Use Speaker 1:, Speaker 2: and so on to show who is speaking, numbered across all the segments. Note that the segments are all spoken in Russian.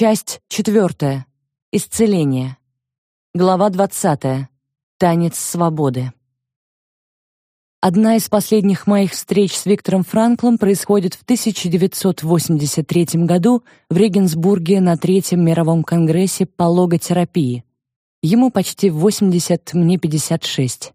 Speaker 1: Часть четвертая. Исцеление. Глава двадцатая. Танец свободы. Одна из последних моих встреч с Виктором Франклом происходит в 1983 году в Регенсбурге на Третьем мировом конгрессе по логотерапии. Ему почти 80, мне 56.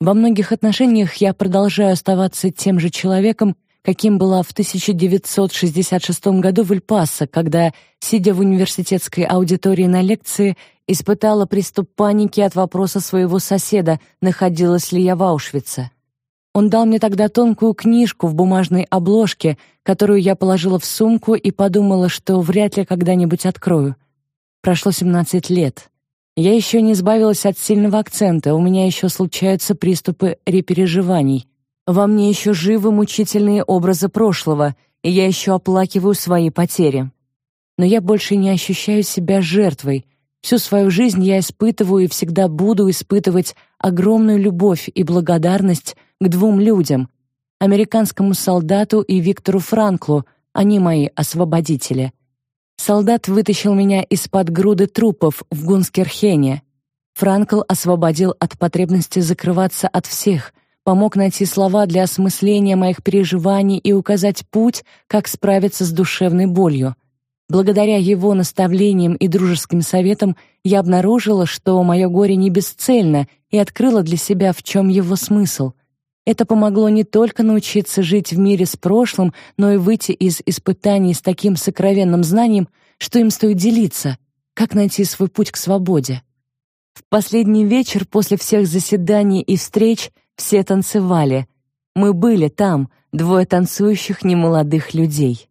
Speaker 1: Во многих отношениях я продолжаю оставаться тем же человеком, каким была в 1966 году в Эль-Пасо, когда, сидя в университетской аудитории на лекции, испытала приступ паники от вопроса своего соседа, находилась ли я в Аушвице. Он дал мне тогда тонкую книжку в бумажной обложке, которую я положила в сумку и подумала, что вряд ли когда-нибудь открою. Прошло 17 лет. Я еще не избавилась от сильного акцента, у меня еще случаются приступы репереживаний. Во мне еще живы мучительные образы прошлого, и я еще оплакиваю свои потери. Но я больше не ощущаю себя жертвой. Всю свою жизнь я испытываю и всегда буду испытывать огромную любовь и благодарность к двум людям — американскому солдату и Виктору Франклу, они мои освободители. Солдат вытащил меня из-под груды трупов в Гунскерхене. Франкл освободил от потребности закрываться от всех, помог найти слова для осмысления моих переживаний и указать путь, как справиться с душевной болью. Благодаря его наставлениям и дружеским советам я обнаружила, что мое горе не бесцельно, и открыла для себя, в чем его смысл. Это помогло не только научиться жить в мире с прошлым, но и выйти из испытаний с таким сокровенным знанием, что им стоит делиться, как найти свой путь к свободе. В последний вечер после всех заседаний и встреч все танцевали. Мы были там, двое танцующих немолодых людей.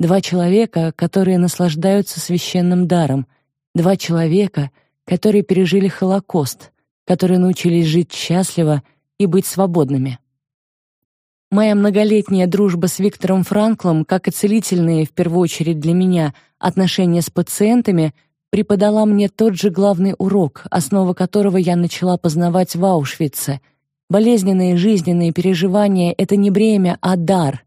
Speaker 1: Два человека, которые наслаждаются священным даром. Два человека, которые пережили Холокост, которые научились жить счастливо и быть свободными. Моя многолетняя дружба с Виктором Франклом, как и целительные, в первую очередь для меня, отношения с пациентами, преподала мне тот же главный урок, основа которого я начала познавать в Аушвице. Болезненные жизненные переживания — это не бремя, а дар.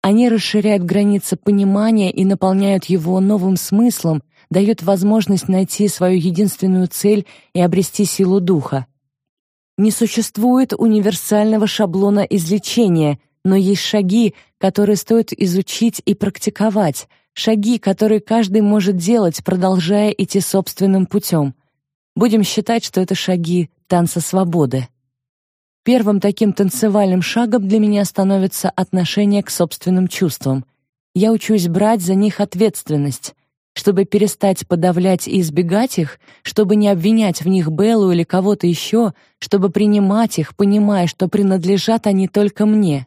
Speaker 1: Они расширяют границы понимания и наполняют его новым смыслом, дают возможность найти свою единственную цель и обрести силу духа. Не существует универсального шаблона излечения, но есть шаги, которые стоит изучить и практиковать, шаги, которые каждый может делать, продолжая идти собственным путем. Будем считать, что это шаги танца свободы. Первым таким танцевальным шагом для меня становится отношение к собственным чувствам. Я учусь брать за них ответственность чтобы перестать подавлять и избегать их, чтобы не обвинять в них Беллу или кого-то еще, чтобы принимать их, понимая, что принадлежат они только мне.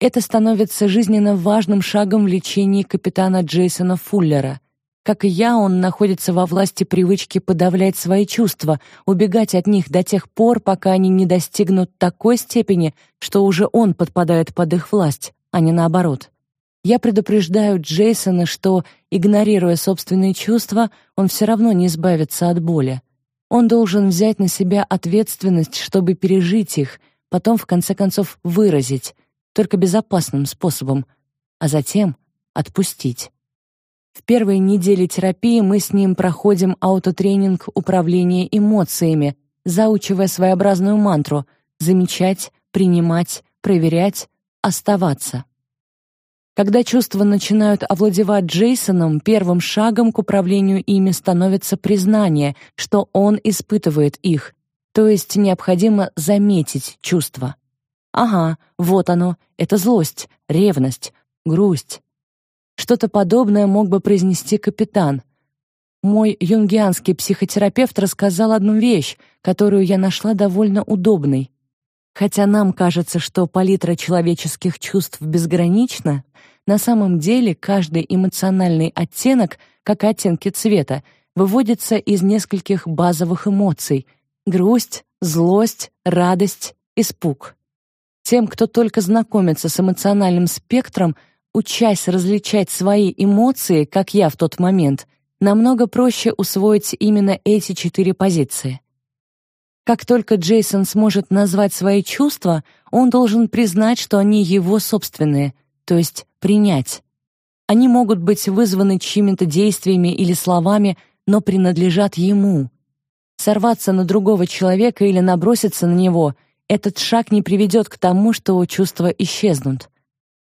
Speaker 1: Это становится жизненно важным шагом в лечении капитана Джейсона Фуллера. Как и я, он находится во власти привычки подавлять свои чувства, убегать от них до тех пор, пока они не достигнут такой степени, что уже он подпадает под их власть, а не наоборот. Я предупреждаю Джейсона, что, игнорируя собственные чувства, он все равно не избавится от боли. Он должен взять на себя ответственность, чтобы пережить их, потом в конце концов выразить, только безопасным способом, а затем отпустить. В первые недели терапии мы с ним проходим аутотренинг управления эмоциями, заучивая своеобразную мантру: замечать, принимать, проверять, оставаться. Когда чувства начинают овладевать Джейсоном, первым шагом к управлению ими становится признание, что он испытывает их, то есть необходимо заметить чувства. Ага, вот оно, это злость, ревность, грусть. Что-то подобное мог бы произнести капитан. Мой юнгианский психотерапевт рассказал одну вещь, которую я нашла довольно удобной. Хотя нам кажется, что палитра человеческих чувств безгранична, на самом деле каждый эмоциональный оттенок, как оттенки цвета, выводится из нескольких базовых эмоций: грусть, злость, радость, испуг. Тем, кто только знакомится с эмоциональным спектром, учась различать свои эмоции, как я в тот момент, намного проще усвоить именно эти четыре позиции. Как только Джейсон сможет назвать свои чувства, он должен признать, что они его собственные, то есть принять. Они могут быть вызваны чьими-то действиями или словами, но принадлежат ему. Сорваться на другого человека или наброситься на него — этот шаг не приведет к тому, что чувства исчезнут.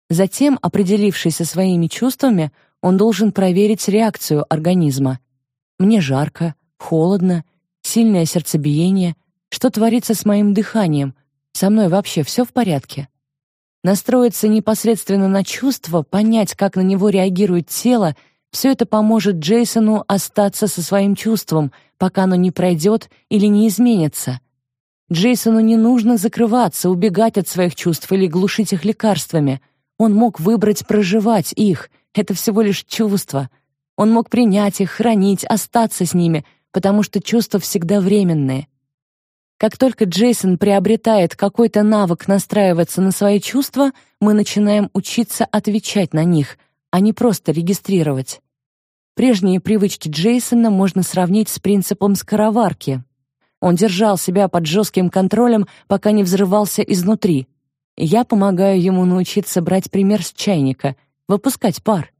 Speaker 1: Затем, определившись со своими чувствами, он должен проверить реакцию организма. Мне жарко, холодно, сильное сердцебиение, что творится с моим дыханием, со мной вообще все в порядке. Настроиться непосредственно на чувство, понять, как на него реагирует тело, все это поможет Джейсону остаться со своим чувством, пока оно не пройдет или не изменится. Джейсону не нужно закрываться, убегать от своих чувств или глушить их лекарствами. Он мог выбрать проживать их. Это всего лишь чувства. Он мог принять их, хранить, остаться с ними, потому что чувства всегда временные. Как только Джейсон приобретает какой-то навык настраиваться на свои чувства, мы начинаем учиться отвечать на них, а не просто регистрировать. Прежние привычки Джейсона можно сравнить с принципом скороварки. Он держал себя под жестким контролем, пока не взрывался изнутри. Я помогаю ему научиться брать пример с чайника, выпускать пар.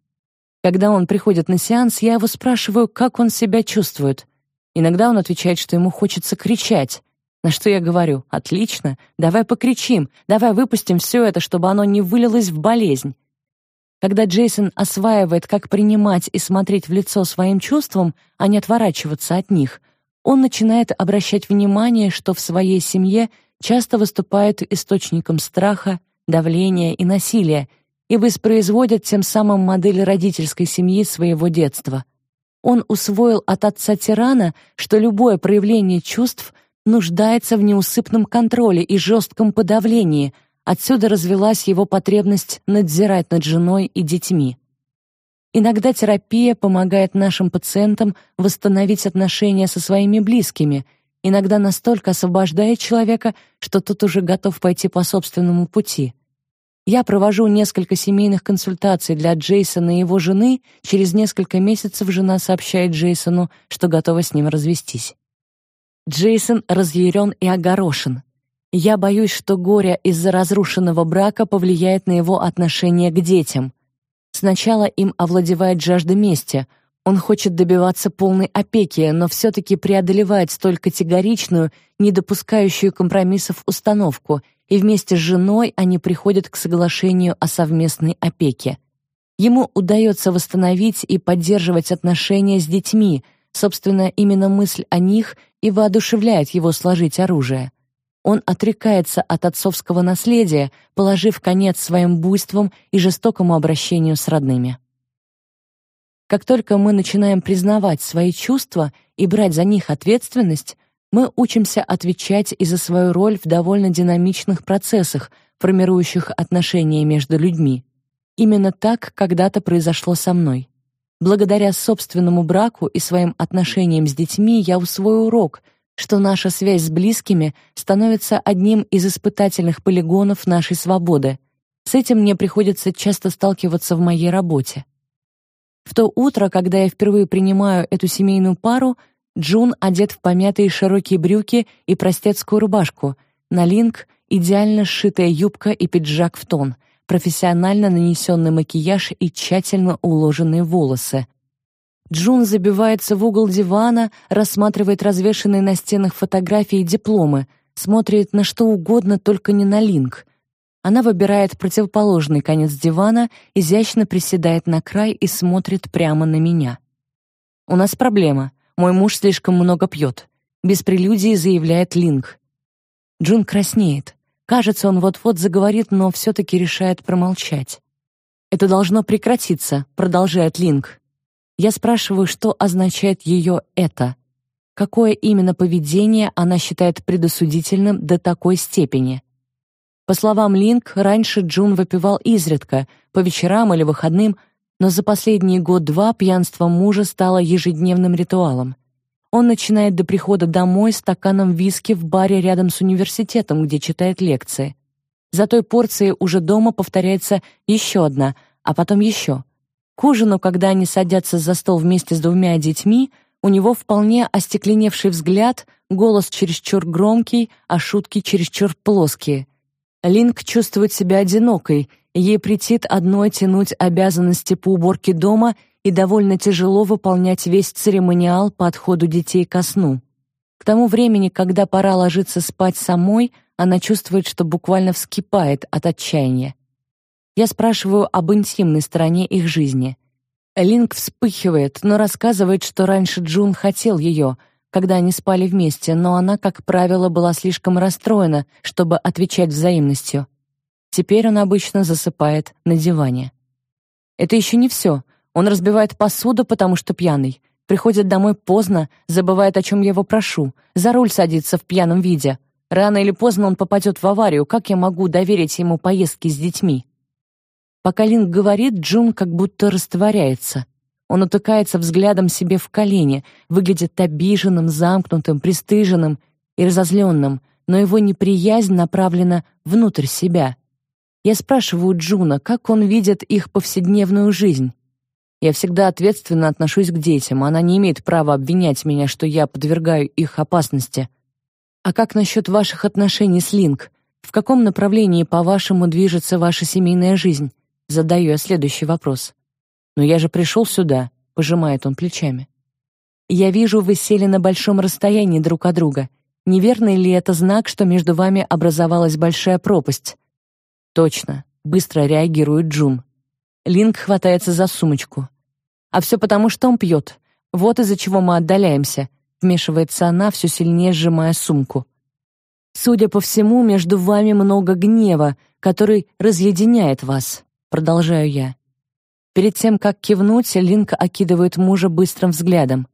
Speaker 1: Когда он приходит на сеанс, я его спрашиваю, как он себя чувствует. Иногда он отвечает, что ему хочется кричать. На что я говорю: "Отлично, давай покричим, давай выпустим все это, чтобы оно не вылилось в болезнь". Когда Джейсон осваивает, как принимать и смотреть в лицо своим чувствам, а не отворачиваться от них, он начинает обращать внимание, что в своей семье часто выступает источником страха, давления и насилия, и воспроизводят тем самым модель родительской семьи своего детства. Он усвоил от отца-тирана, что любое проявление чувств — нуждается в неусыпном контроле и жестком подавлении. Отсюда развилась его потребность надзирать над женой и детьми. Иногда терапия помогает нашим пациентам восстановить отношения со своими близкими, иногда настолько освобождает человека, что тот уже готов пойти по собственному пути. Я провожу несколько семейных консультаций для Джейсона и его жены. Через несколько месяцев жена сообщает Джейсону, что готова с ним развестись. Джейсон разъярен и огорошен. Я боюсь, что горе из-за разрушенного брака повлияет на его отношение к детям. Сначала им овладевает жажда мести. Он хочет добиваться полной опеки, но все-таки преодолевает столь категоричную, не допускающую компромиссов установку, и вместе с женой они приходят к соглашению о совместной опеке. Ему удается восстановить и поддерживать отношения с детьми — Собственно, именно мысль о них и воодушевляет его сложить оружие. Он отрекается от отцовского наследия, положив конец своим буйствам и жестокому обращению с родными. Как только мы начинаем признавать свои чувства и брать за них ответственность, мы учимся отвечать и за свою роль в довольно динамичных процессах, формирующих отношения между людьми. Именно так когда-то произошло со мной. Благодаря собственному браку и своим отношениям с детьми я усвою урок, что наша связь с близкими становится одним из испытательных полигонов нашей свободы. С этим мне приходится часто сталкиваться в моей работе. В то утро, когда я впервые принимаю эту семейную пару, Джун одет в помятые широкие брюки и простецкую рубашку, на линк идеально сшитая юбка и пиджак в тон — профессионально нанесенный макияж и тщательно уложенные волосы. Джун забивается в угол дивана, рассматривает развешанные на стенах фотографии и дипломы, смотрит на что угодно, только не на линк. Она выбирает противоположный конец дивана, изящно приседает на край и смотрит прямо на меня. «У нас проблема. Мой муж слишком много пьет», — без прелюдии заявляет Линк. Джун краснеет. Кажется, он вот-вот заговорит, но все-таки решает промолчать. «Это должно прекратиться», — продолжает Линк. Я спрашиваю, что означает ее «это». Какое именно поведение она считает предосудительным до такой степени? По словам Линк, раньше Джун выпивал изредка, по вечерам или выходным, но за последний год-два пьянство мужа стало ежедневным ритуалом. Он начинает до прихода домой стаканом виски в баре рядом с университетом, где читает лекции. За той порцией уже дома повторяется еще одна, а потом еще. К ужину, когда они садятся за стол вместе с двумя детьми, у него вполне остекленевший взгляд, голос чересчур громкий, а шутки чересчур плоские. Линк чувствует себя одинокой, Ей претит одной тянуть обязанности по уборке дома и довольно тяжело выполнять весь церемониал по отходу детей ко сну. К тому времени, когда пора ложиться спать самой, она чувствует, что буквально вскипает от отчаяния. Я спрашиваю об интимной стороне их жизни. Линк вспыхивает, но рассказывает, что раньше Джун хотел ее, когда они спали вместе, но она, как правило, была слишком расстроена, чтобы отвечать взаимностью. Теперь он обычно засыпает на диване. Это еще не все. Он разбивает посуду, потому что пьяный. Приходит домой поздно, забывает, о чем я его прошу. За руль садится в пьяном виде. Рано или поздно он попадет в аварию. Как я могу доверить ему поездки с детьми? Пока Линг говорит, Джун как будто растворяется. Он утыкается взглядом себе в колени, выглядит обиженным, замкнутым, пристыженным и разозленным, но его неприязнь направлена внутрь себя. Я спрашиваю Джуна, как он видит их повседневную жизнь. Я всегда ответственно отношусь к детям, она не имеет права обвинять меня, что я подвергаю их опасности. А как насчет ваших отношений с Линк? В каком направлении, по-вашему, движется ваша семейная жизнь? Задаю я следующий вопрос. Но я же пришел сюда, пожимает он плечами. Я вижу, вы сели на большом расстоянии друг от друга. Неверный ли это знак, что между вами образовалась большая пропасть? Точно, быстро реагирует Джун. Линк хватается за сумочку. А все потому, что он пьет. Вот из-за чего мы отдаляемся. Вмешивается она, все сильнее сжимая сумку. Судя по всему, между вами много гнева, который разъединяет вас. Продолжаю я. Перед тем, как кивнуть, Линк окидывает мужа быстрым взглядом.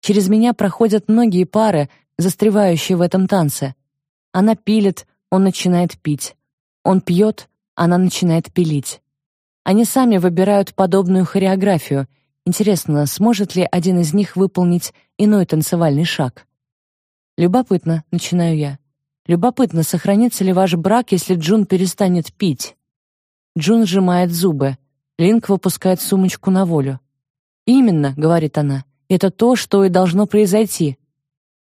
Speaker 1: Через меня проходят многие пары, застревающие в этом танце. Она пилит, он начинает пить. Он пьет, она начинает пилить. Они сами выбирают подобную хореографию. Интересно, сможет ли один из них выполнить иной танцевальный шаг? Любопытно, начинаю я. Любопытно, сохранится ли ваш брак, если Джун перестанет пить. Джун сжимает зубы. Линк выпускает сумочку на волю. Именно, говорит она. Это то, что и должно произойти.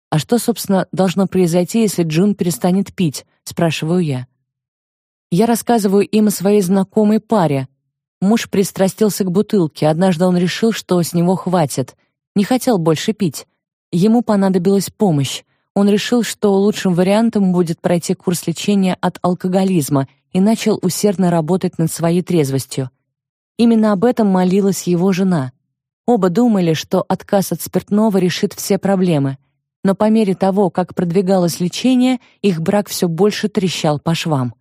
Speaker 1: А что, собственно, должно произойти, если Джун перестанет пить? спрашиваю я. Я рассказываю им о своей знакомой паре. Муж пристрастился к бутылке. Однажды он решил, что с него хватит. Не хотел больше пить. Ему понадобилась помощь. Он решил, что лучшим вариантом будет пройти курс лечения от алкоголизма и начал усердно работать над своей трезвостью. Именно об этом молилась его жена. Оба думали, что отказ от спиртного решит все проблемы. Но по мере того, как продвигалось лечение, их брак все больше трещал по швам.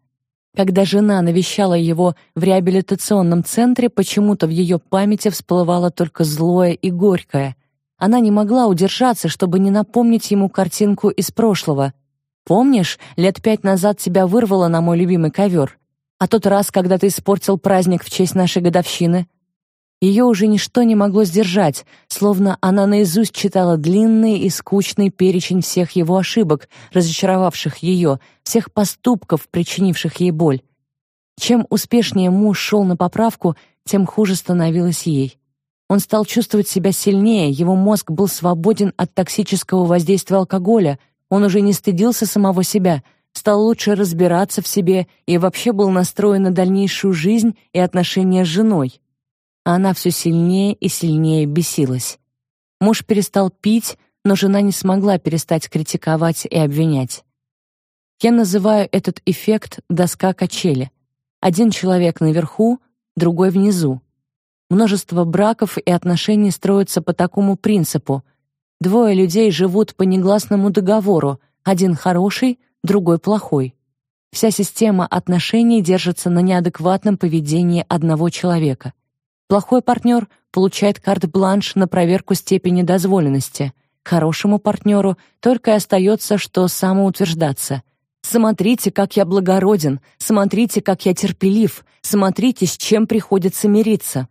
Speaker 1: Когда жена навещала его в реабилитационном центре, почему-то в ее памяти всплывало только злое и горькое. Она не могла удержаться, чтобы не напомнить ему картинку из прошлого. «Помнишь, лет пять назад тебя вырвало на мой любимый ковер? А тот раз, когда ты испортил праздник в честь нашей годовщины?» Ее уже ничто не могло сдержать, словно она наизусть читала длинный и скучный перечень всех его ошибок, разочаровавших ее, всех поступков, причинивших ей боль. Чем успешнее муж шел на поправку, тем хуже становилось ей. Он стал чувствовать себя сильнее, его мозг был свободен от токсического воздействия алкоголя, он уже не стыдился самого себя, стал лучше разбираться в себе и вообще был настроен на дальнейшую жизнь и отношения с женой а она все сильнее и сильнее бесилась. Муж перестал пить, но жена не смогла перестать критиковать и обвинять. Я называю этот эффект доска качели. Один человек наверху, другой внизу. Множество браков и отношений строятся по такому принципу. Двое людей живут по негласному договору, один хороший, другой плохой. Вся система отношений держится на неадекватном поведении одного человека. Плохой партнер получает карт-бланш на проверку степени дозволенности. Хорошему партнеру только и остается, что самоутверждаться. Смотрите, как я благороден, смотрите, как я терпелив, смотрите, с чем приходится мириться.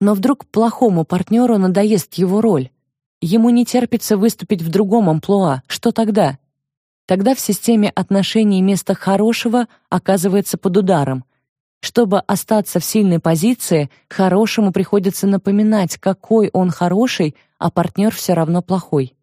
Speaker 1: Но вдруг плохому партнеру надоест его роль. Ему не терпится выступить в другом амплуа. Что тогда? Тогда в системе отношений место хорошего оказывается под ударом, чтобы остаться в сильной позиции, хорошему приходится напоминать, какой он хороший, а партнер все равно плохой.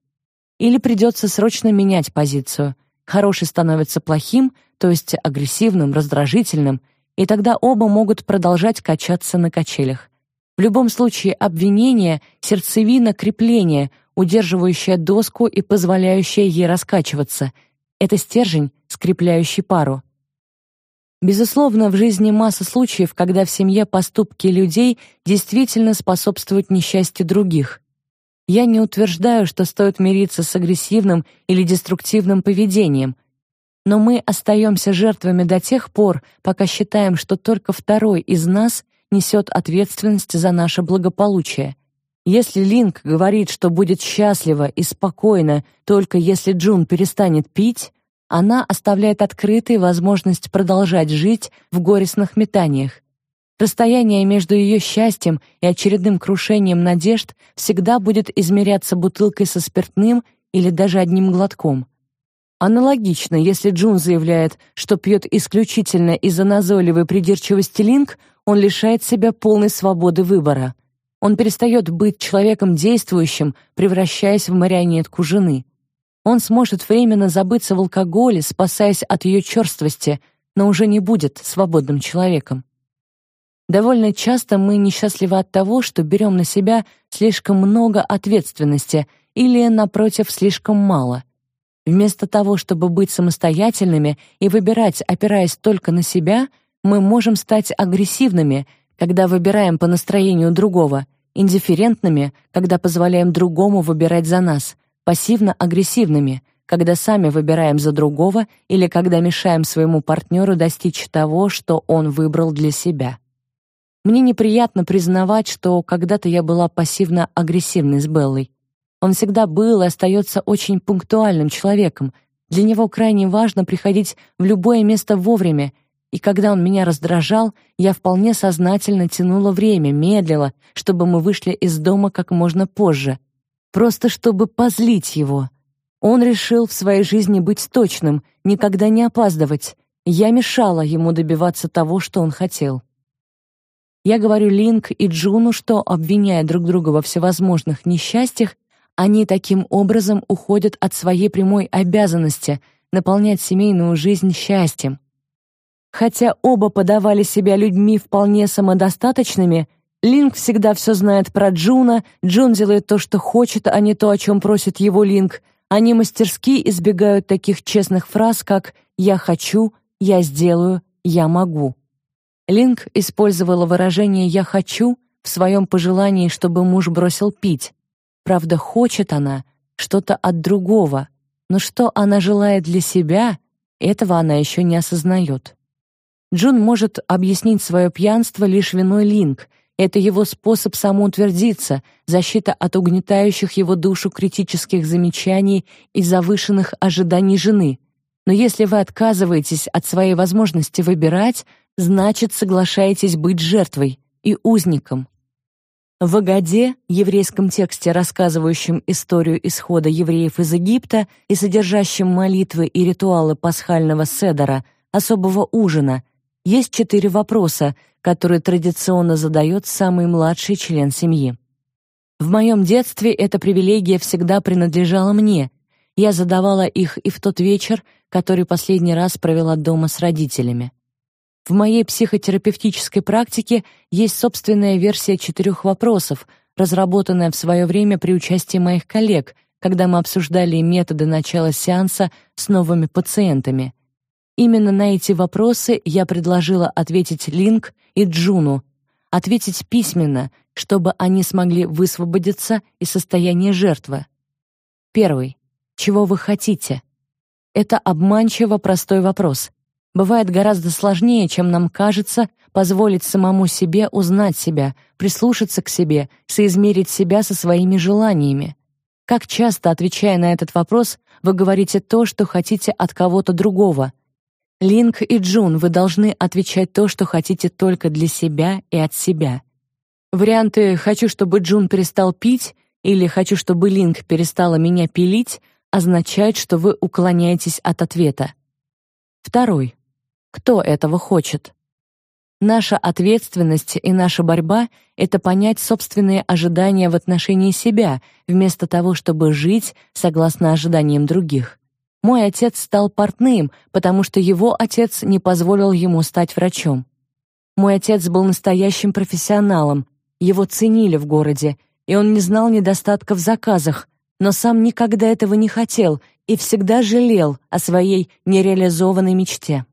Speaker 1: Или придется срочно менять позицию. Хороший становится плохим, то есть агрессивным, раздражительным, и тогда оба могут продолжать качаться на качелях. В любом случае обвинение — сердцевина крепления, удерживающая доску и позволяющая ей раскачиваться. Это стержень, скрепляющий пару. Безусловно, в жизни масса случаев, когда в семье поступки людей действительно способствуют несчастью других. Я не утверждаю, что стоит мириться с агрессивным или деструктивным поведением, но мы остаемся жертвами до тех пор, пока считаем, что только второй из нас несет ответственность за наше благополучие. Если Линк говорит, что будет счастлива и спокойна только если Джун перестанет пить, она оставляет открытой возможность продолжать жить в горестных метаниях. Расстояние между ее счастьем и очередным крушением надежд всегда будет измеряться бутылкой со спиртным или даже одним глотком. Аналогично, если Джун заявляет, что пьет исключительно из-за назойливой придирчивости Линк, он лишает себя полной свободы выбора. Он перестает быть человеком действующим, превращаясь в марионетку жены. Он сможет временно забыться в алкоголе, спасаясь от ее черствости, но уже не будет свободным человеком. Довольно часто мы несчастливы от того, что берем на себя слишком много ответственности или, напротив, слишком мало. Вместо того, чтобы быть самостоятельными и выбирать, опираясь только на себя, мы можем стать агрессивными, когда выбираем по настроению другого, индифферентными, когда позволяем другому выбирать за нас, пассивно-агрессивными, когда сами выбираем за другого или когда мешаем своему партнеру достичь того, что он выбрал для себя. Мне неприятно признавать, что когда-то я была пассивно-агрессивной с Беллой. Он всегда был и остается очень пунктуальным человеком. Для него крайне важно приходить в любое место вовремя, и когда он меня раздражал, я вполне сознательно тянула время, медлила, чтобы мы вышли из дома как можно позже, просто чтобы позлить его. Он решил в своей жизни быть точным, никогда не опаздывать. Я мешала ему добиваться того, что он хотел. Я говорю Линг и Джуну, что, обвиняя друг друга во всевозможных несчастьях, они таким образом уходят от своей прямой обязанности наполнять семейную жизнь счастьем. Хотя оба подавали себя людьми вполне самодостаточными, Линг всегда все знает про Джуна, Джун делает то, что хочет, а не то, о чем просит его Линг. Они мастерски избегают таких честных фраз, как «я хочу», «я сделаю», «я могу». Линк использовала выражение «я хочу» в своем пожелании, чтобы муж бросил пить. Правда, хочет она что-то от другого, но что она желает для себя, этого она еще не осознает. Джун может объяснить свое пьянство лишь виной Линк. Это его способ самоутвердиться, защита от угнетающих его душу критических замечаний и завышенных ожиданий жены. Но если вы отказываетесь от своей возможности выбирать, значит, соглашаетесь быть жертвой и узником. В Агаде, еврейском тексте, рассказывающем историю исхода евреев из Египта и содержащем молитвы и ритуалы пасхального седера, особого ужина, есть четыре вопроса, которые традиционно задает самый младший член семьи. В моем детстве эта привилегия всегда принадлежала мне. Я задавала их и в тот вечер, который последний раз провела дома с родителями. В моей психотерапевтической практике есть собственная версия четырех вопросов, разработанная в свое время при участии моих коллег, когда мы обсуждали методы начала сеанса с новыми пациентами. Именно на эти вопросы я предложила ответить Линк и Джуну, ответить письменно, чтобы они смогли высвободиться из состояния жертвы. Первый. Чего вы хотите? Это обманчиво простой вопрос. Бывает гораздо сложнее, чем нам кажется, позволить самому себе узнать себя, прислушаться к себе, соизмерить себя со своими желаниями. Как часто, отвечая на этот вопрос, вы говорите то, что хотите от кого-то другого. Линк и Джун, вы должны отвечать то, что хотите только для себя и от себя. Варианты «хочу, чтобы Джун перестал пить» или «хочу, чтобы Линк перестала меня пилить» означают, что вы уклоняетесь от ответа. Второй. Кто этого хочет? Наша ответственность и наша борьба — это понять собственные ожидания в отношении себя, вместо того, чтобы жить согласно ожиданиям других. Мой отец стал портным, потому что его отец не позволил ему стать врачом. Мой отец был настоящим профессионалом, его ценили в городе, и он не знал недостатков в заказах, но сам никогда этого не хотел и всегда жалел о своей нереализованной мечте.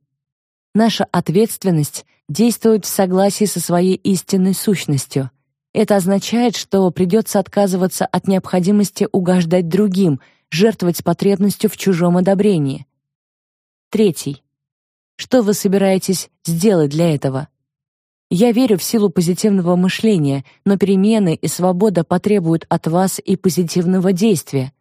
Speaker 1: Наша ответственность действовать в согласии со своей истинной сущностью. Это означает, что придется отказываться от необходимости угождать другим, жертвовать потребностью в чужом одобрении. Третий. Что вы собираетесь сделать для этого? Я верю в силу позитивного мышления, но перемены и свобода потребуют от вас и позитивного действия.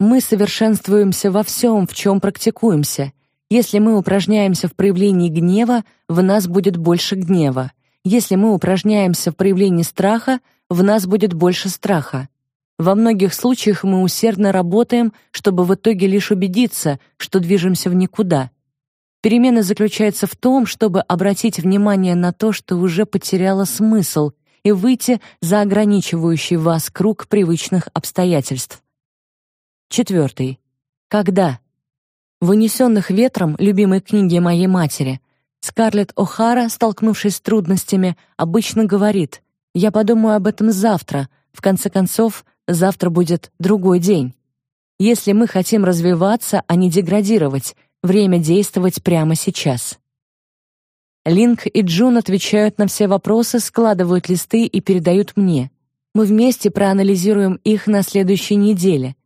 Speaker 1: Мы совершенствуемся во всем, в чем практикуемся. Если мы упражняемся в проявлении гнева, в нас будет больше гнева. Если мы упражняемся в проявлении страха, в нас будет больше страха. Во многих случаях мы усердно работаем, чтобы в итоге лишь убедиться, что движемся в никуда. Перемена заключается в том, чтобы обратить внимание на то, что уже потеряло смысл, и выйти за ограничивающий вас круг привычных обстоятельств. Четвертый. Когда? В «Унесенных ветром» любимой книге моей матери Скарлетт О'Хара, столкнувшись с трудностями, обычно говорит «Я подумаю об этом завтра, в конце концов, завтра будет другой день». Если мы хотим развиваться, а не деградировать, Время действовать прямо сейчас. Линк и Джун отвечают на все вопросы, складывают листы и передают мне. Мы вместе проанализируем их на следующей неделе.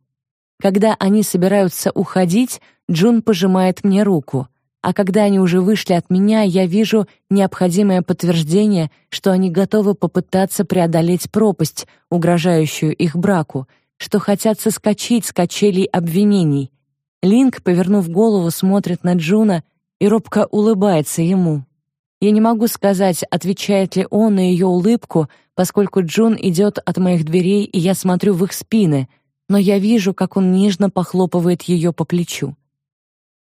Speaker 1: Когда они собираются уходить, Джун пожимает мне руку, а когда они уже вышли от меня, я вижу необходимое подтверждение, что они готовы попытаться преодолеть пропасть, угрожающую их браку, что хотят соскочить с качелей обвинений, Линг, повернув голову, смотрит на Джуна и робко улыбается ему. Я не могу сказать, отвечает ли он на ее улыбку, поскольку Джун идет от моих дверей, и я смотрю в их спины, но я вижу, как он нежно похлопывает ее по плечу.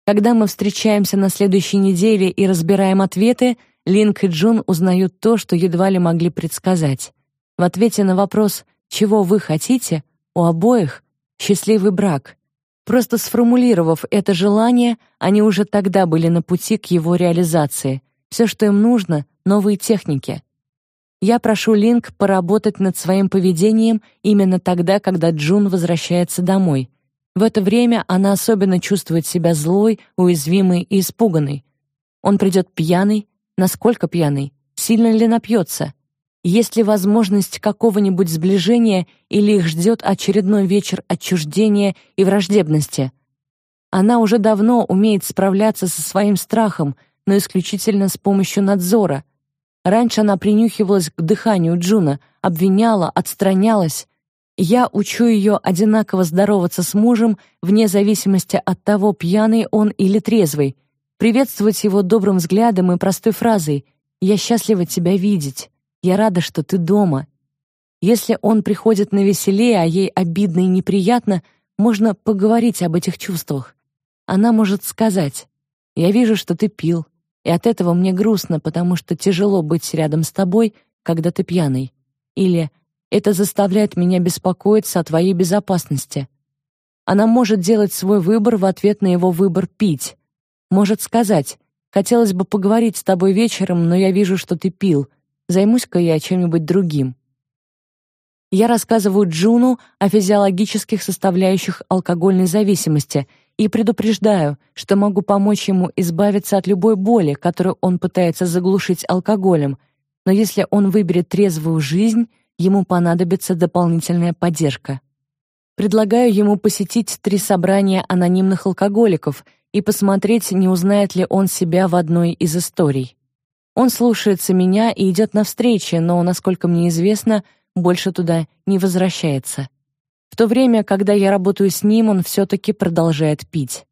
Speaker 1: Когда мы встречаемся на следующей неделе и разбираем ответы, Линг и Джун узнают то, что едва ли могли предсказать. В ответе на вопрос «Чего вы хотите?» у обоих счастливый брак, Просто сформулировав это желание, они уже тогда были на пути к его реализации. Все, что им нужно новые техники. Я прошу Линк поработать над своим поведением именно тогда, когда Джун возвращается домой. В это время она особенно чувствует себя злой, уязвимой и испуганной. Он придет пьяный, насколько пьяный, сильно ли напьется, есть ли возможность какого-нибудь сближения или их ждет очередной вечер отчуждения и враждебности? Она уже давно умеет справляться со своим страхом, но исключительно с помощью надзора. Раньше она принюхивалась к дыханию Джуна, обвиняла, отстранялась. Я учу ее одинаково здороваться с мужем вне зависимости от того, пьяный он или трезвый, приветствовать его добрым взглядом и простой фразой «Я счастлива тебя видеть». Я рада, что ты дома. Если он приходит на веселее, а ей обидно и неприятно, можно поговорить об этих чувствах. Она может сказать: "Я вижу, что ты пил, и от этого мне грустно, потому что тяжело быть рядом с тобой, когда ты пьяный". Или "Это заставляет меня беспокоиться о твоей безопасности". Она может делать свой выбор в ответ на его выбор пить. Может сказать: "Хотелось бы поговорить с тобой вечером, но я вижу, что ты пил. Займусь-ка я чем-нибудь другим. Я рассказываю Джуну о физиологических составляющих алкогольной зависимости и предупреждаю, что могу помочь ему избавиться от любой боли, которую он пытается заглушить алкоголем, но если он выберет трезвую жизнь, ему понадобится дополнительная поддержка. Предлагаю ему посетить три собрания анонимных алкоголиков и посмотреть, не узнает ли он себя в одной из историй. Он слушается меня и идет навстречу, но, насколько мне известно, больше туда не возвращается. В то время, когда я работаю с ним, он все-таки продолжает пить.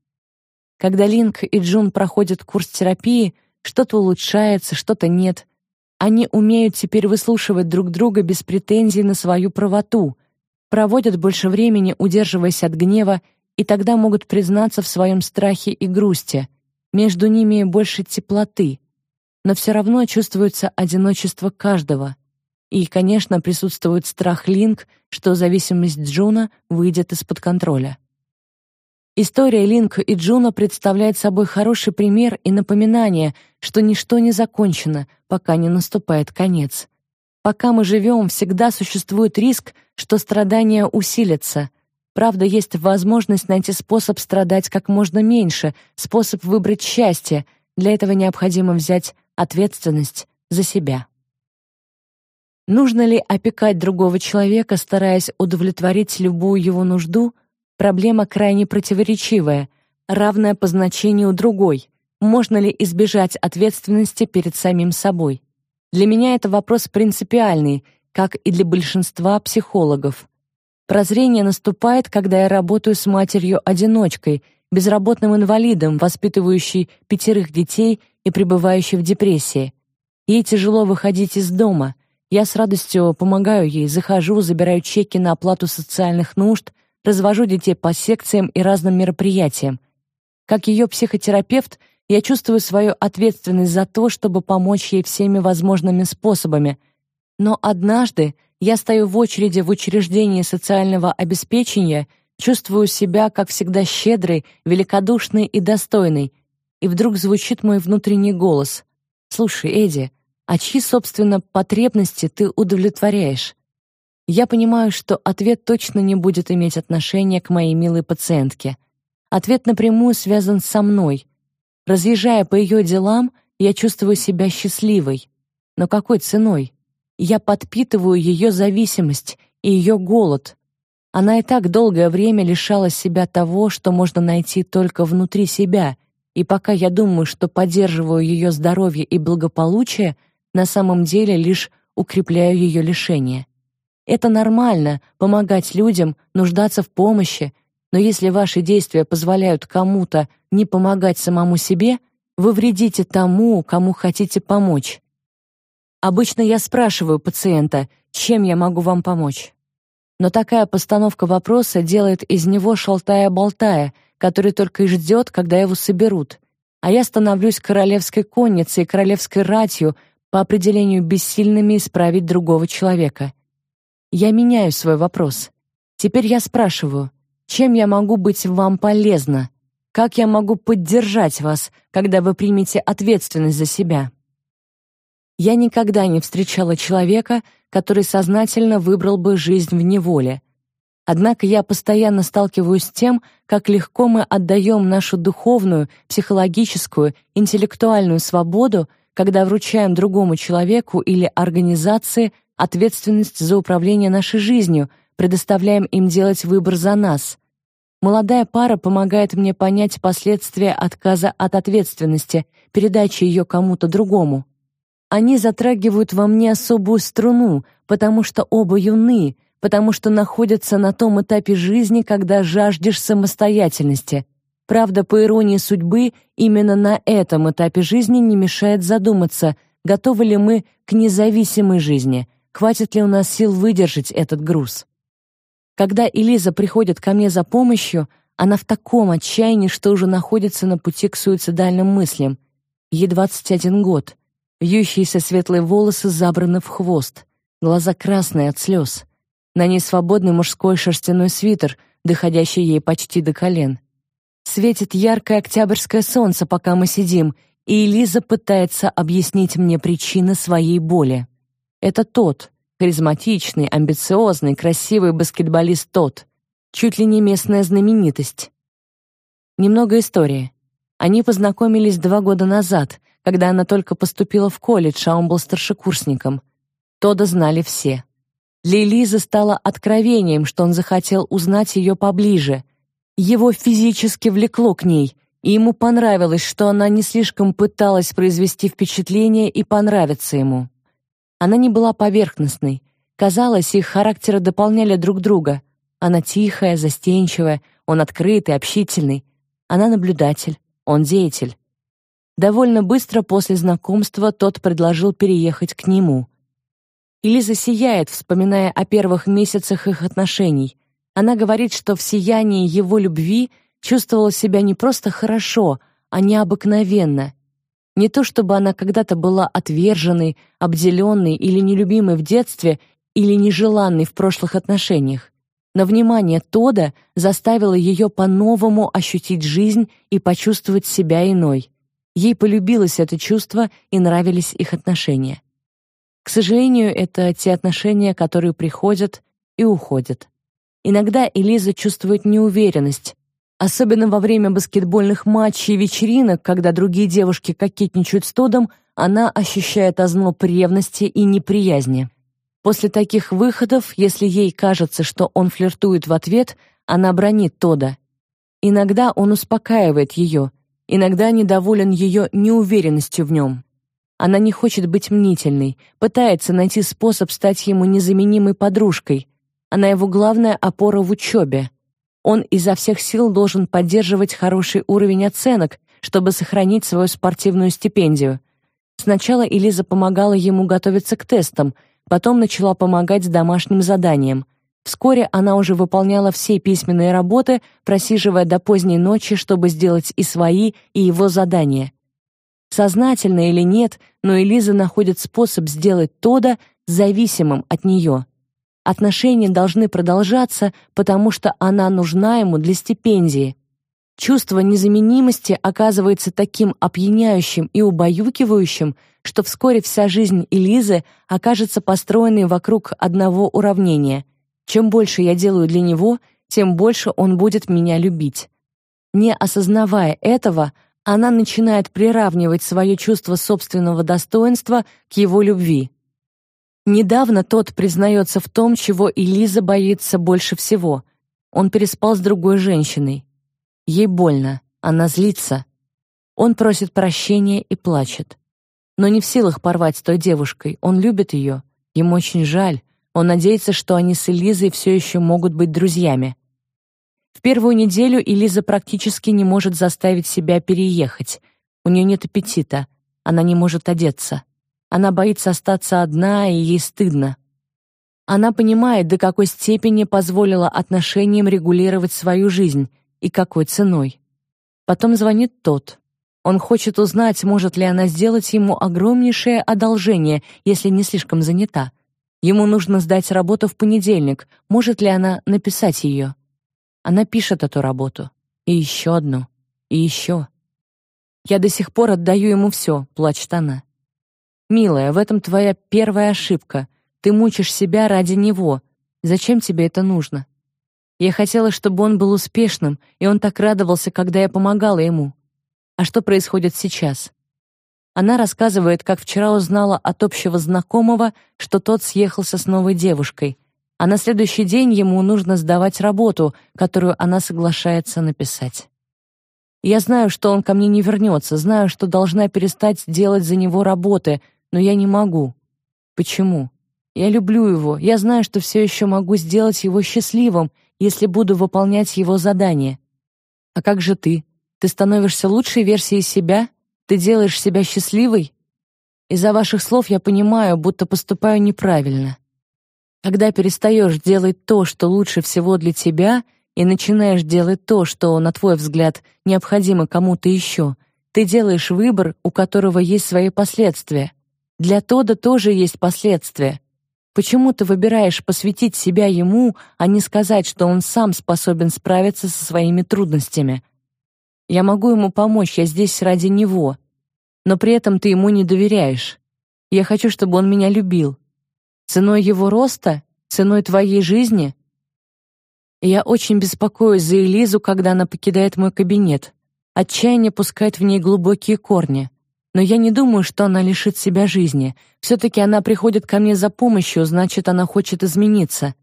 Speaker 1: Когда Линк и Джун проходят курс терапии, что-то улучшается, что-то нет. Они умеют теперь выслушивать друг друга без претензий на свою правоту, проводят больше времени, удерживаясь от гнева, и тогда могут признаться в своем страхе и грусти. Между ними больше теплоты но все равно чувствуется одиночество каждого. И, конечно, присутствует страх Линг, что зависимость Джуна выйдет из-под контроля. История Линг и Джуна представляет собой хороший пример и напоминание, что ничто не закончено, пока не наступает конец. Пока мы живем, всегда существует риск, что страдания усилятся. Правда, есть возможность найти способ страдать как можно меньше, способ выбрать счастье. Для этого необходимо взять ответственность за себя. Нужно ли опекать другого человека, стараясь удовлетворить любую его нужду? Проблема крайне противоречивая, равная по значению другой. Можно ли избежать ответственности перед самим собой? Для меня это вопрос принципиальный, как и для большинства психологов. Прозрение наступает, когда я работаю с матерью-одиночкой, безработным инвалидом, воспитывающей пятерых детей и пребывающей в депрессии. Ей тяжело выходить из дома. Я с радостью помогаю ей, захожу, забираю чеки на оплату социальных нужд, развожу детей по секциям и разным мероприятиям. Как ее психотерапевт, я чувствую свою ответственность за то, чтобы помочь ей всеми возможными способами. Но однажды я стою в очереди в учреждении социального обеспечения, чувствую себя, как всегда, щедрой, великодушной и достойной, и вдруг звучит мой внутренний голос. «Слушай, Эдди, а чьи, собственно, потребности ты удовлетворяешь?» Я понимаю, что ответ точно не будет иметь отношения к моей милой пациентке. Ответ напрямую связан со мной — Разъезжая по ее делам, я чувствую себя счастливой. Но какой ценой? Я подпитываю ее зависимость и ее голод. Она и так долгое время лишала себя того, что можно найти только внутри себя, и пока я думаю, что поддерживаю ее здоровье и благополучие, на самом деле лишь укрепляю ее лишение. Это нормально помогать людям, нуждаться в помощи, но если ваши действия позволяют кому-то не помогать самому себе, вы вредите тому, кому хотите помочь. Обычно я спрашиваю пациента, чем я могу вам помочь. Но такая постановка вопроса делает из него шалтая-болтая, который только и ждет, когда его соберут. А я становлюсь королевской конницей королевской ратью, по определению бессильными исправить другого человека. Я меняю свой вопрос. Теперь я спрашиваю, чем я могу быть вам полезна? Как я могу поддержать вас, когда вы примете ответственность за себя? Я никогда не встречала человека, который сознательно выбрал бы жизнь в неволе. Однако я постоянно сталкиваюсь с тем, как легко мы отдаем нашу духовную, психологическую, интеллектуальную свободу, когда вручаем другому человеку или организации ответственность за управление нашей жизнью — предоставляем им делать выбор за нас. Молодая пара помогает мне понять последствия отказа от ответственности, передачи ее кому-то другому. Они затрагивают во мне особую струну, потому что оба юны, потому что находятся на том этапе жизни, когда жаждешь самостоятельности. Правда, по иронии судьбы, именно на этом этапе жизни не мешает задуматься, готовы ли мы к независимой жизни, хватит ли у нас сил выдержать этот груз. Когда Элиза приходит ко мне за помощью, она в таком отчаянии, что уже находится на пути к суицидальным мыслям. Ей 21 год. Вьющиеся светлые волосы забраны в хвост, глаза красные от слез. На ней свободный мужской шерстяной свитер, доходящий ей почти до колен. Светит яркое октябрьское солнце, пока мы сидим, и Элиза пытается объяснить мне причины своей боли. Это тот, Харизматичный, амбициозный, красивый баскетболист тот. Чуть ли не местная знаменитость. Немного истории. Они познакомились два года назад, когда она только поступила в колледж, а он был старшекурсником. Тода знали все. Для Элизы стало откровением, что он захотел узнать ее поближе. Его физически влекло к ней, и ему понравилось, что она не слишком пыталась произвести впечатление и понравиться ему. Она не была поверхностной. Казалось, их характеры дополняли друг друга. Она тихая, застенчивая, он открытый, общительный. Она наблюдатель, он деятель. Довольно быстро после знакомства тот предложил переехать к нему. Элиза сияет, вспоминая о первых месяцах их отношений. Она говорит, что в сиянии его любви чувствовала себя не просто хорошо, а необыкновенно — не то чтобы она когда-то была отверженной, обделенной или нелюбимой в детстве, или нежеланной в прошлых отношениях. но внимание Тода заставило ее по-новому ощутить жизнь и почувствовать себя иной. Ей полюбилось это чувство и нравились их отношения. К сожалению, это те отношения, которые приходят и уходят. Иногда Элиза чувствует неуверенность, особенно во время баскетбольных матчей и вечеринок, когда другие девушки кокетничают с Тодом, она ощущает озноб ревности и неприязни. После таких выходов, если ей кажется, что он флиртует в ответ, она бронит Тода. Иногда он успокаивает ее, иногда недоволен ее неуверенностью в нем. Она не хочет быть мнительной, пытается найти способ стать ему незаменимой подружкой. Она его главная опора в учебе. Он изо всех сил должен поддерживать хороший уровень оценок, чтобы сохранить свою спортивную стипендию. Сначала Элиза помогала ему готовиться к тестам — потом начала помогать с домашним заданием. Вскоре она уже выполняла все письменные работы, просиживая до поздней ночи, чтобы сделать и свои, и его задания. Сознательно или нет, но Элиза находит способ сделать Тода зависимым от нее. Отношения должны продолжаться, потому что она нужна ему для стипендии. Чувство незаменимости оказывается таким опьяняющим и убаюкивающим, что вскоре вся жизнь Элизы окажется построенной вокруг одного уравнения. Чем больше я делаю для него, тем больше он будет меня любить. Не осознавая этого, она начинает приравнивать свое чувство собственного достоинства к его любви. Недавно тот признается в том, чего Элиза боится больше всего. Он переспал с другой женщиной. Ей больно, она злится. Он просит прощения и плачет но не в силах порвать с той девушкой. Он любит ее. Ему очень жаль. Он надеется, что они с Элизой все еще могут быть друзьями. В первую неделю Элиза практически не может заставить себя переехать. У нее нет аппетита. Она не может одеться. Она боится остаться одна, и ей стыдно. Она понимает, до какой степени позволила отношениям регулировать свою жизнь и какой ценой. Потом звонит тот. Он хочет узнать, может ли она сделать ему огромнейшее одолжение, если не слишком занята. Ему нужно сдать работу в понедельник, может ли она написать ее. Она пишет эту работу. И еще одну. И еще. «Я до сих пор отдаю ему все», — плачет она. «Милая, в этом твоя первая ошибка. Ты мучишь себя ради него. Зачем тебе это нужно?» Я хотела, чтобы он был успешным, и он так радовался, когда я помогала ему. А что происходит сейчас? Она рассказывает, как вчера узнала от общего знакомого, что тот съехался с новой девушкой, а на следующий день ему нужно сдавать работу, которую она соглашается написать. Я знаю, что он ко мне не вернется, знаю, что должна перестать делать за него работы, но я не могу. Почему? Я люблю его, я знаю, что все еще могу сделать его счастливым, если буду выполнять его задания. А как же ты? Ты становишься лучшей версией себя? Ты делаешь себя счастливой? Из-за ваших слов я понимаю, будто поступаю неправильно. Когда перестаешь делать то, что лучше всего для тебя, и начинаешь делать то, что, на твой взгляд, необходимо кому-то еще, ты делаешь выбор, у которого есть свои последствия. Для Тода тоже есть последствия. Почему ты выбираешь посвятить себя ему, а не сказать, что он сам способен справиться со своими трудностями? Я могу ему помочь, я здесь ради него. Но при этом ты ему не доверяешь. Я хочу, чтобы он меня любил. Ценой его роста? Ценой твоей жизни? Я очень беспокоюсь за Элизу, когда она покидает мой кабинет. Отчаяние пускает в ней глубокие корни. Но я не думаю, что она лишит себя жизни. Все-таки она приходит ко мне за помощью, значит, она хочет измениться.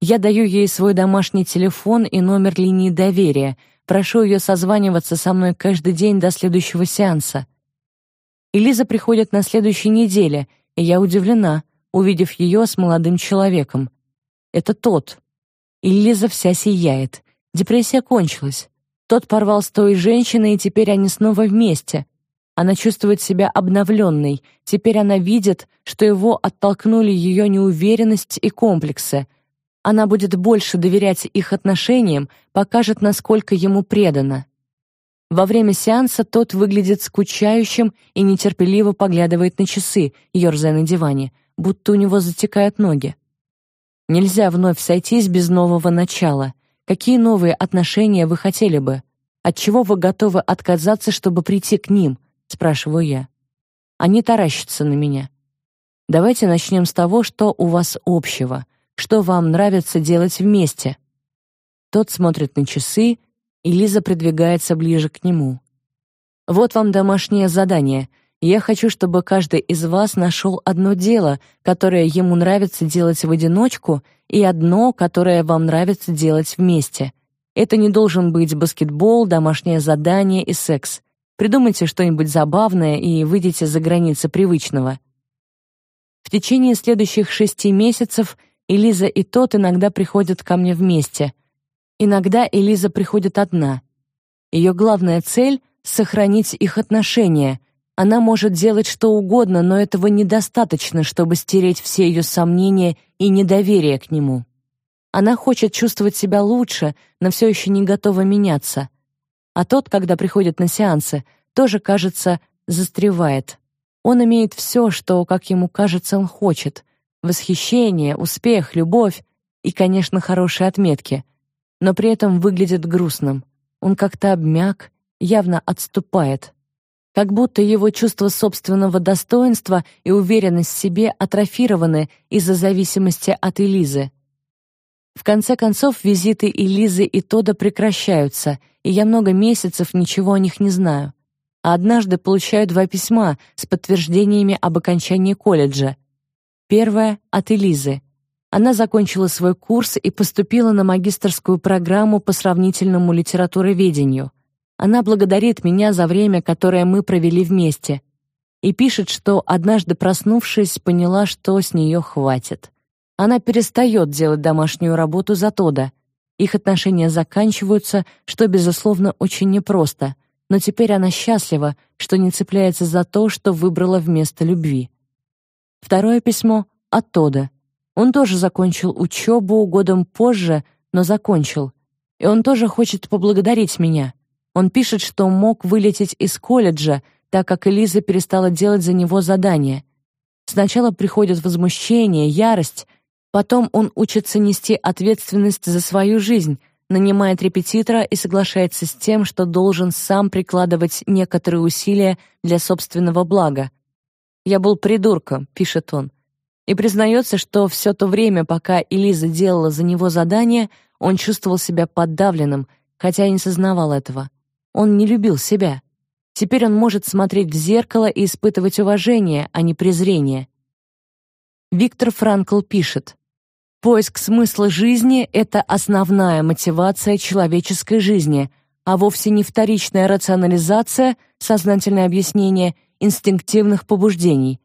Speaker 1: Я даю ей свой домашний телефон и номер линии доверия — Прошу ее созваниваться со мной каждый день до следующего сеанса. Элиза приходит на следующей неделе, и я удивлена, увидев ее с молодым человеком. Это тот. Элиза вся сияет. Депрессия кончилась. Тот порвал с той женщиной, и теперь они снова вместе. Она чувствует себя обновленной. Теперь она видит, что его оттолкнули ее неуверенность и комплексы, она будет больше доверять их отношениям, покажет, насколько ему предана. Во время сеанса тот выглядит скучающим и нетерпеливо поглядывает на часы, ерзая на диване, будто у него затекают ноги. Нельзя вновь сойтись без нового начала. Какие новые отношения вы хотели бы? От чего вы готовы отказаться, чтобы прийти к ним? Спрашиваю я. Они таращатся на меня. Давайте начнем с того, что у вас общего, что вам нравится делать вместе. Тот смотрит на часы, и Лиза придвигается ближе к нему. Вот вам домашнее задание. Я хочу, чтобы каждый из вас нашел одно дело, которое ему нравится делать в одиночку, и одно, которое вам нравится делать вместе. Это не должен быть баскетбол, домашнее задание и секс. Придумайте что-нибудь забавное и выйдите за границы привычного. В течение следующих шести месяцев Элиза и тот иногда приходят ко мне вместе. Иногда Элиза приходит одна. Ее главная цель — сохранить их отношения. Она может делать что угодно, но этого недостаточно, чтобы стереть все ее сомнения и недоверие к нему. Она хочет чувствовать себя лучше, но все еще не готова меняться. А тот, когда приходит на сеансы, тоже, кажется, застревает. Он имеет все, что, как ему кажется, он хочет. Восхищение, успех, любовь и, конечно, хорошие отметки. Но при этом выглядит грустным. Он как-то обмяк, явно отступает. Как будто его чувство собственного достоинства и уверенность в себе атрофированы из-за зависимости от Элизы. В конце концов, визиты Элизы и Тода прекращаются, и я много месяцев ничего о них не знаю а однажды получаю два письма с подтверждениями об окончании колледжа. Первое — от Элизы. Она закончила свой курс и поступила на магистерскую программу по сравнительному литературоведению. Она благодарит меня за время, которое мы провели вместе, и пишет, что однажды проснувшись, поняла, что с нее хватит. Она перестает делать домашнюю работу за Тода. Их отношения заканчиваются, что безусловно очень непросто — но теперь она счастлива, что не цепляется за то, что выбрала вместо любви. Второе письмо от Тода. Он тоже закончил учебу годом позже, но закончил. И он тоже хочет поблагодарить меня. Он пишет, что мог вылететь из колледжа, так как Элиза перестала делать за него задания. Сначала приходит возмущение, ярость, потом он учится нести ответственность за свою жизнь — нанимает репетитора и соглашается с тем, что должен сам прикладывать некоторые усилия для собственного блага. «Я был придурком», — пишет он, и признается, что все то время, пока Элиза делала за него задание, он чувствовал себя подавленным, хотя и не сознавал этого. Он не любил себя. Теперь он может смотреть в зеркало и испытывать уважение, а не презрение. Виктор Франкл пишет: Поиск смысла жизни — это основная мотивация человеческой жизни, а вовсе не вторичная рационализация, сознательное объяснение инстинктивных побуждений.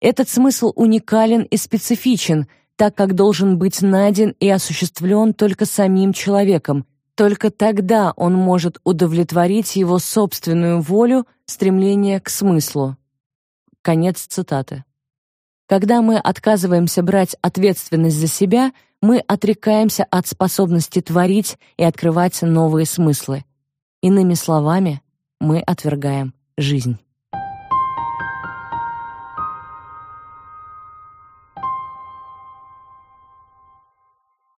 Speaker 1: Этот смысл уникален и специфичен, так как должен быть найден и осуществлен только самим человеком. Только тогда он может удовлетворить его собственную волю, стремление к смыслу. Конец цитаты. Когда мы отказываемся брать ответственность за себя, мы отрекаемся от способности творить и открывать новые смыслы. Иными словами, мы отвергаем жизнь.